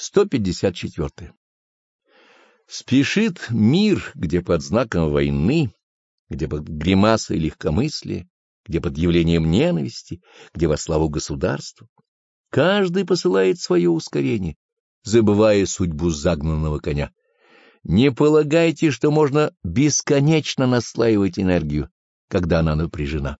154. Спешит мир, где под знаком войны, где под гримасой легкомыслия, где под явлением ненависти, где во славу государству, Каждый посылает свое ускорение, забывая судьбу загнанного коня. Не полагайте, что можно бесконечно наслаивать энергию, когда она напряжена.